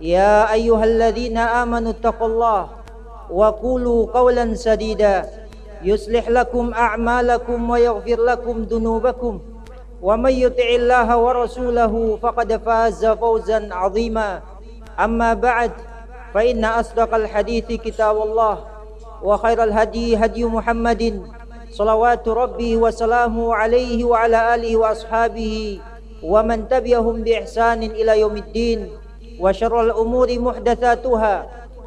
يا أيها الذين آمنوا اتقوا الله وقولوا قولا سديدا. يصلح لكم أعمالكم ويغفر لكم ذنوبكم. ومن يطع الله ورسوله فقد فاز فوزا عظيما. أما بعد فإن أصدق الحديث كتاب الله وخير الهدي هدي محمد صلوات ربي وسلامه عليه وعلى آله وأصحابه ومن تبعهم بإحسان إلى يوم الدين. وشر الأمور محدثاتها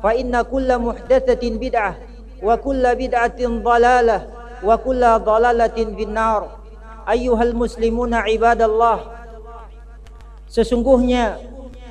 فإن كل محدثة بدعة وكل بدعة ضلالة وكل ضلالة في النار أيها المسلمون عباد الله Sesungguhnya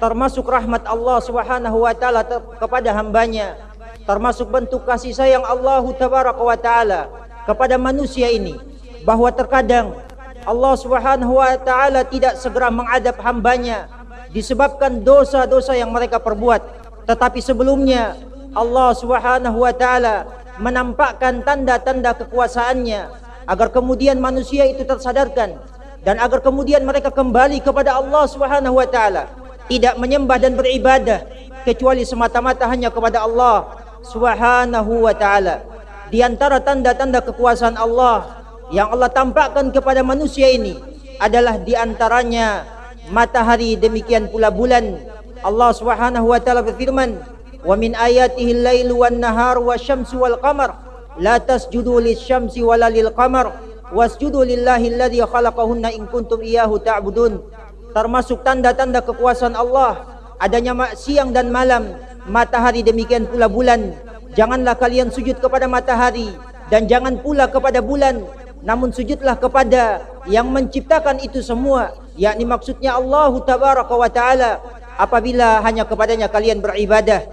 termasuk rahmat Allah Subhanahu wa taala kepada hambanya termasuk bentuk kasih sayang Allah tabaraka wa taala kepada manusia ini bahwa terkadang Allah Subhanahu wa taala tidak segera mengadab hambanya disebabkan dosa-dosa yang mereka perbuat tetapi sebelumnya Allah Subhanahu wa taala menampakkan tanda-tanda kekuasaannya agar kemudian manusia itu tersadarkan dan agar kemudian mereka kembali kepada Allah Subhanahu wa taala, tidak menyembah dan beribadah kecuali semata-mata hanya kepada Allah Subhanahu wa taala. Di antara tanda-tanda kekuasaan Allah yang Allah tampakkan kepada manusia ini adalah di antaranya matahari demikian pula bulan. Allah Subhanahu wa taala berfirman, "Wa min ayatihi al-lailu wan-nahar wasyamsu wal-qamar la tasjudu lisyamsi wala lil-qamar." wasjudu lillahi alladhi khalaqahunna in kuntum iyyahu ta'budun termasuk tanda-tanda kekuasaan Allah adanya siang dan malam matahari demikian pula bulan janganlah kalian sujud kepada matahari dan jangan pula kepada bulan namun sujudlah kepada yang menciptakan itu semua yakni maksudnya Allah tabaraka wa taala apabila hanya kepadanya kalian beribadah.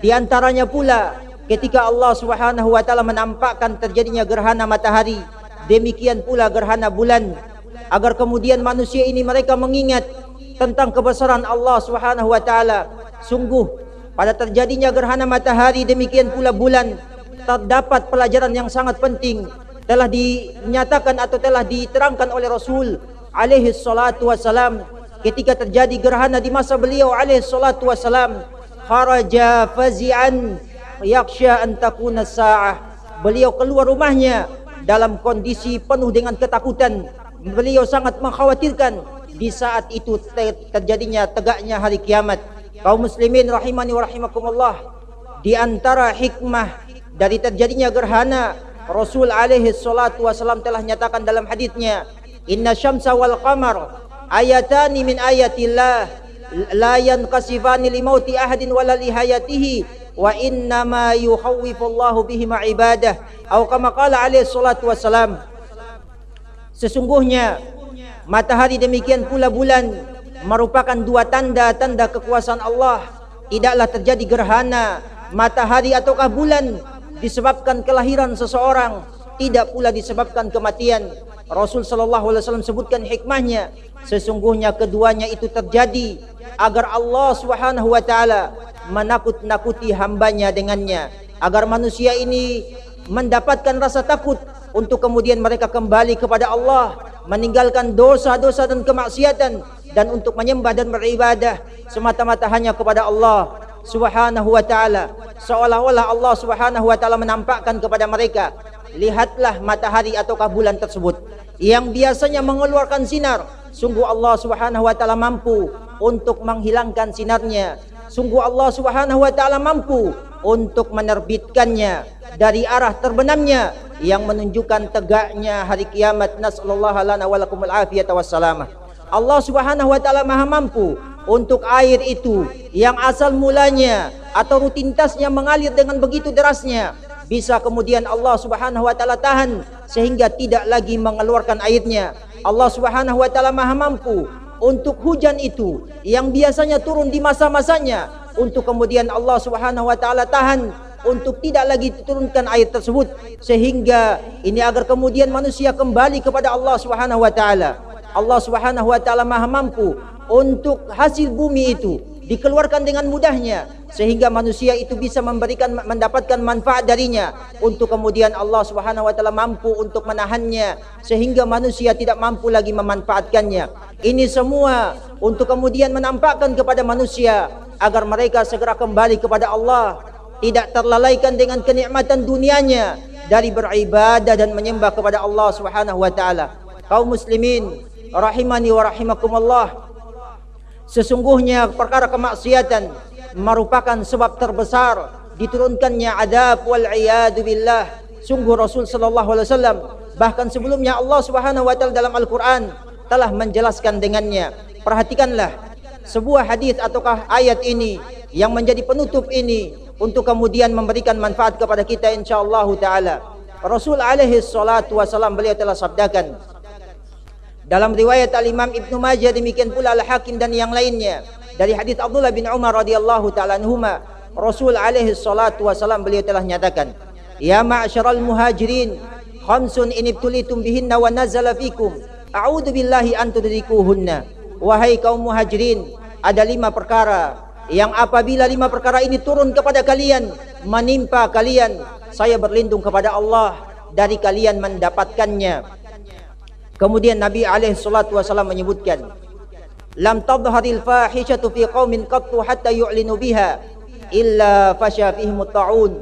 Di antaranya pula ketika Allah Subhanahu wa taala menampakkan terjadinya gerhana matahari Demikian pula gerhana bulan. Agar kemudian manusia ini mereka mengingat tentang kebesaran Allah Subhanahu wa taala. Sungguh pada terjadinya gerhana matahari demikian pula bulan terdapat pelajaran yang sangat penting. Telah dinyatakan atau telah diterangkan oleh Rasul alaihi salatu wasalam ketika terjadi gerhana di masa beliau alaihi salatu wasalam kharaja fazi'an yakhsha an takuna sa'ah beliau keluar rumahnya dalam kondisi penuh dengan ketakutan. Beliau sangat mengkhawatirkan di saat itu terjadinya tegaknya hari kiamat. Kaum muslimin rahimani wa rahimakumullah. Di antara hikmah dari terjadinya gerhana Rasul alaihi salatu wasallam telah nyatakan dalam hadisnya, "Inna syamsa wal qamar ayatani min ayatillah la yanqasifani li mauti ahadin wala li hayatihi wa inna ma yukhawwifullahu bihi ma ibadah. Atau kama qala alaihi salatu wassalam sesungguhnya matahari demikian pula bulan merupakan dua tanda-tanda kekuasaan Allah. Tidaklah terjadi gerhana matahari ataukah bulan disebabkan kelahiran seseorang tidak pula disebabkan kematian Rasul sallallahu alaihi wasallam sebutkan hikmahnya. Sesungguhnya keduanya itu terjadi agar Allah Subhanahu wa taala menakut-nakuti hambanya dengannya agar manusia ini mendapatkan rasa takut untuk kemudian mereka kembali kepada Allah meninggalkan dosa-dosa dan kemaksiatan dan untuk menyembah dan beribadah semata-mata hanya kepada Allah Subhanahu wa taala. Seolah-olah Allah Subhanahu wa taala menampakkan kepada mereka lihatlah matahari ataukah bulan tersebut yang biasanya mengeluarkan sinar. Sungguh Allah Subhanahu wa taala mampu untuk menghilangkan sinarnya. Sungguh Allah Subhanahu wa taala mampu untuk menerbitkannya dari arah terbenamnya yang menunjukkan tegaknya hari kiamat. Nasallallahu lana wa afiyata wassalamah Allah Subhanahu wa taala Maha mampu untuk air itu yang asal mulanya atau rutinitasnya mengalir dengan begitu derasnya bisa kemudian Allah Subhanahu wa taala tahan sehingga tidak lagi mengeluarkan airnya Allah Subhanahu wa taala Maha mampu untuk hujan itu yang biasanya turun di masa-masanya untuk kemudian Allah Subhanahu wa taala tahan untuk tidak lagi turunkan air tersebut sehingga ini agar kemudian manusia kembali kepada Allah Subhanahu wa taala. Allah Subhanahu wa taala Maha mampu untuk hasil bumi itu dikeluarkan dengan mudahnya sehingga manusia itu bisa memberikan mendapatkan manfaat darinya. Untuk kemudian Allah Subhanahu wa taala mampu untuk menahannya sehingga manusia tidak mampu lagi memanfaatkannya. Ini semua untuk kemudian menampakkan kepada manusia agar mereka segera kembali kepada Allah tidak terlalaikan dengan kenikmatan dunianya dari beribadah dan menyembah kepada Allah Subhanahu wa taala. Kaum muslimin rahimani wa rahimakumullah Sesungguhnya perkara kemaksiatan merupakan sebab terbesar diturunkannya adab wal billah. Sungguh Rasul sallallahu alaihi wasallam bahkan sebelumnya Allah Subhanahu wa taala dalam Al-Qur'an telah menjelaskan dengannya. Perhatikanlah sebuah hadis ataukah ayat ini yang menjadi penutup ini untuk kemudian memberikan manfaat kepada kita insyaallah taala. Rasul alaihi salatu wasallam beliau telah sabdakan dalam riwayat Al-Imam Ibn Majah demikian pula Al-Hakim dan yang lainnya. Dari hadis Abdullah bin Umar radhiyallahu taala anhuma, Rasul alaihi salatu wasallam beliau telah nyatakan, "Ya ma'syaral muhajirin, khamsun in ibtulitum bihinna wa nazala fikum, a'udzu billahi an tudrikuhunna." Wahai kaum muhajirin, ada lima perkara yang apabila lima perkara ini turun kepada kalian, menimpa kalian, saya berlindung kepada Allah dari kalian mendapatkannya. Kemudian Nabi alaihi salatu wasallam menyebutkan lam tadhharil fahishatu fi qaumin qattu hatta yu'linu biha illa fasha ta'un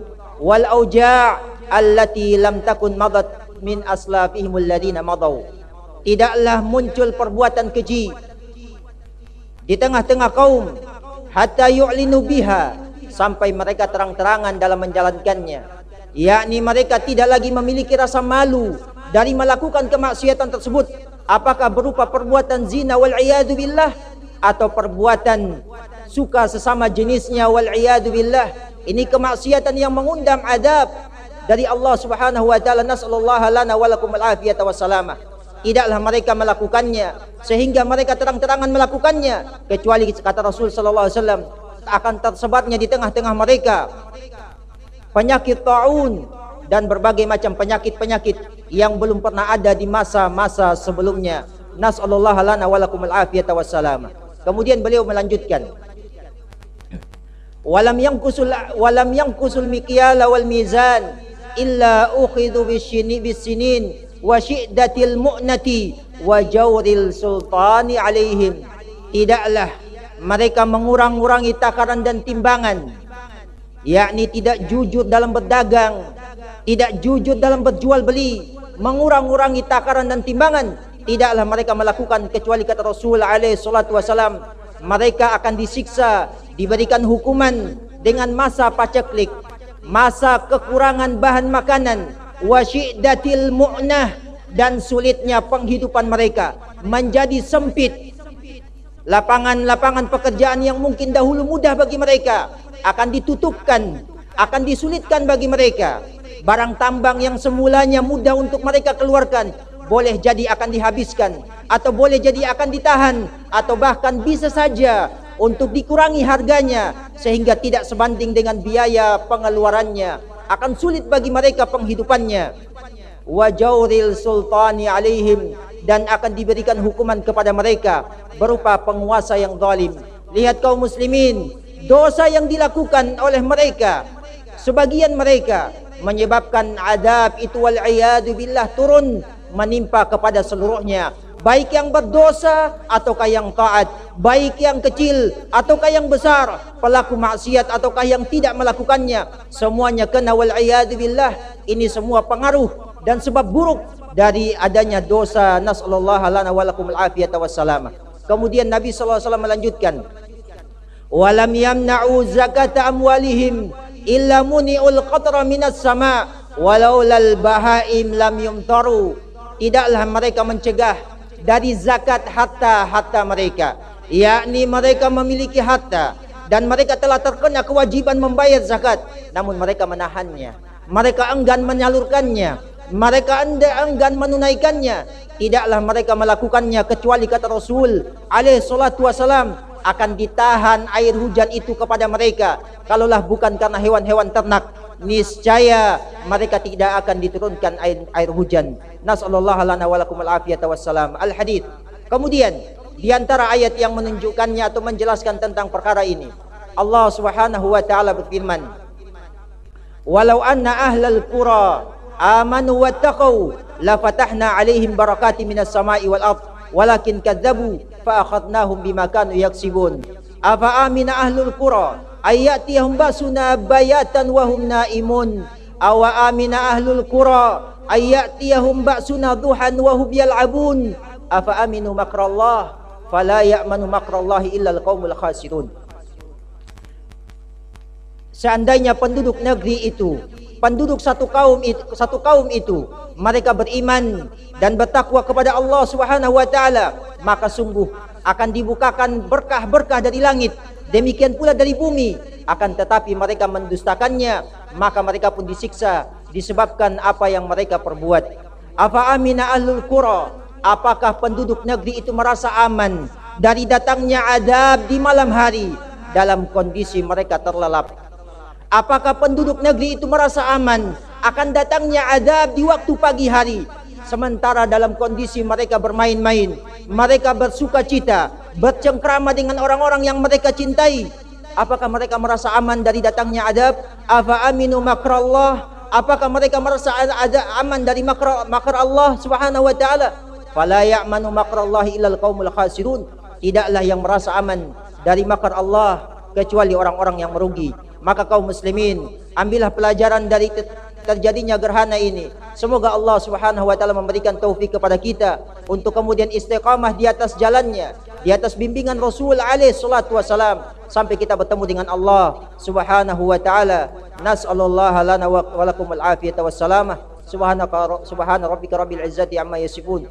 wal auja' allati lam takun madat min aslafihim madaw. Tidaklah muncul perbuatan keji di tengah-tengah kaum hatta yu'linu biha sampai mereka terang-terangan dalam menjalankannya. Yakni mereka tidak lagi memiliki rasa malu dari melakukan kemaksiatan tersebut apakah berupa perbuatan zina wal iyadu billah atau perbuatan suka sesama jenisnya wal iyadu billah? Ini kemaksiatan yang mengundang adab dari Allah Subhanahu wa taala. Nasallallahu lana wa lakum al tidaklah mereka melakukannya sehingga mereka terang-terangan melakukannya. Kecuali kata Rasul sallallahu alaihi wasallam akan tersebarnya di tengah-tengah mereka. Penyakit taun dan berbagai macam penyakit-penyakit yang belum pernah ada di masa-masa sebelumnya. Nas'alullah lana wa lakumul afiyata wassalam. Kemudian beliau melanjutkan. Walam yanqusul walam yanqusul mikyala wal mizan illa ukhidhu bisyini bisinin wa syiddatil mu'nati wa jawril sultani alaihim. Tidaklah mereka mengurang-urangi takaran dan timbangan yakni tidak jujur dalam berdagang tidak jujur dalam berjual beli, mengurang-urangi takaran dan timbangan, tidaklah mereka melakukan kecuali kata Rasul alaihi salatu wasalam, mereka akan disiksa, diberikan hukuman dengan masa paceklik, masa kekurangan bahan makanan, wasyiddatil mu'nah dan sulitnya penghidupan mereka menjadi sempit. Lapangan-lapangan pekerjaan yang mungkin dahulu mudah bagi mereka akan ditutupkan, akan disulitkan bagi mereka barang tambang yang semulanya mudah untuk mereka keluarkan boleh jadi akan dihabiskan atau boleh jadi akan ditahan atau bahkan bisa saja untuk dikurangi harganya sehingga tidak sebanding dengan biaya pengeluarannya. Akan sulit bagi mereka penghidupannya. Wajauril sultani alaihim dan akan diberikan hukuman kepada mereka berupa penguasa yang zalim. Lihat kaum muslimin dosa yang dilakukan oleh mereka sebagian mereka menyebabkan adab itu wal billah turun menimpa kepada seluruhnya. Baik yang berdosa ataukah yang taat baik yang kecil ataukah yang besar pelaku maksiat ataukah yang tidak melakukannya semuanya kena wal billah. Ini semua pengaruh dan sebab buruk dari adanya dosa. Nasallallahu lana wa lakum al afiyata wassalamah kemudian Nabi sallallahu alaihi wasallam melanjutkan walam yamna'u zakata amwalihim illa muni'ul qatra minas sama walau lal bahaim lam yumtaru. Tidaklah mereka mencegah dari zakat hatta mereka. Yakni mereka memiliki hatta dan mereka telah terkena kewajiban membayar zakat namun mereka menahannya. Mereka enggan menyalurkannya. Mereka enggan menunaikannya. Tidaklah mereka melakukannya kecuali kata Rasul alaihi salatu wasalam akan ditahan air hujan itu kepada mereka. Kalaulah bukan karena hewan-hewan ternak niscaya mereka tidak akan diturunkan air, air hujan. Nasallallahu lana wa wassalam. Al kemudian di antara ayat yang menunjukkannya atau menjelaskan tentang perkara ini Allah Subhanahu wa taala berfirman walau anna ahlal qura amanu wattaqau la fatahna alaihim barakati minas sama'i wal ardh walakin kadzabu fa akhadnahum bima kanu yaksibun. Afa amina ahlul qura? Ayatihum basuna bayatan wa hum naimun. Aw amina ahlul qura? Ayatihum basuna duhan wa hum yal'abun. Afa aminu makrallah? Fala ya'manu makrallahi illa alqaumul khasirun. Seandainya penduduk negeri itu penduduk satu kaum itu, satu kaum itu. Mereka beriman dan bertakwa kepada Allah Subhanahu wa taala maka sungguh akan dibukakan berkah-berkah dari langit. Demikian pula dari bumi akan tetapi mereka mendustakannya maka mereka pun disiksa disebabkan apa yang mereka perbuat. Afa amina ahlul qura? Apakah penduduk negeri itu merasa aman dari datangnya adab di malam hari? Dalam kondisi mereka terlelap Apakah penduduk negeri itu merasa aman akan datangnya adab di waktu pagi hari sementara dalam kondisi mereka bermain-main, mereka bersuka cita, bercengkrama dengan orang-orang yang mereka cintai. Apakah mereka merasa aman dari datangnya adab? Afa aminu makrallah? Apakah mereka merasa ada aman dari makr, makr Allah Subhanahu wa taala? Fala ya'manu makrallahi illal qaumul khasirun. Tidaklah yang merasa aman dari makar Allah kecuali orang-orang yang merugi. Maka kaum muslimin ambillah pelajaran dari terjadinya gerhana ini. Semoga Allah Subhanahu wa taala memberikan taufik kepada kita untuk kemudian istiqamah di atas jalannya di atas bimbingan Rasul alaihi salatu wasalam sampai kita bertemu dengan Allah Subhanahu wa taala. Nas'alullah lana wa lakum al afiyata wassalamah. Subhanaka subhana rabbika rabbil izzati amma yasifun